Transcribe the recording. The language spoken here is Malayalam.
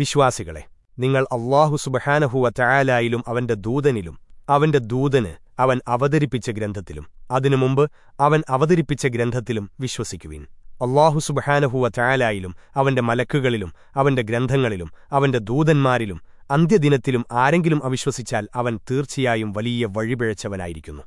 വിശ്വാസികളെ നിങ്ങൾ അള്ളാഹു സുബഹാനഹുവ ചായാലായിലും അവന്റെ ദൂതനിലും അവന്റെ ദൂതന് അവൻ അവതരിപ്പിച്ച ഗ്രന്ഥത്തിലും അതിനു മുമ്പ് അവൻ അവതരിപ്പിച്ച ഗ്രന്ഥത്തിലും വിശ്വസിക്കുവിൻ. അള്ളാഹു സുബഹാനഹുവ ചായാലായിലും അവന്റെ മലക്കുകളിലും അവന്റെ ഗ്രന്ഥങ്ങളിലും അവന്റെ ദൂതന്മാരിലും അന്ത്യദിനത്തിലും ആരെങ്കിലും അവിശ്വസിച്ചാൽ അവൻ തീർച്ചയായും വലിയ വഴിപിഴച്ചവനായിരിക്കുന്നു.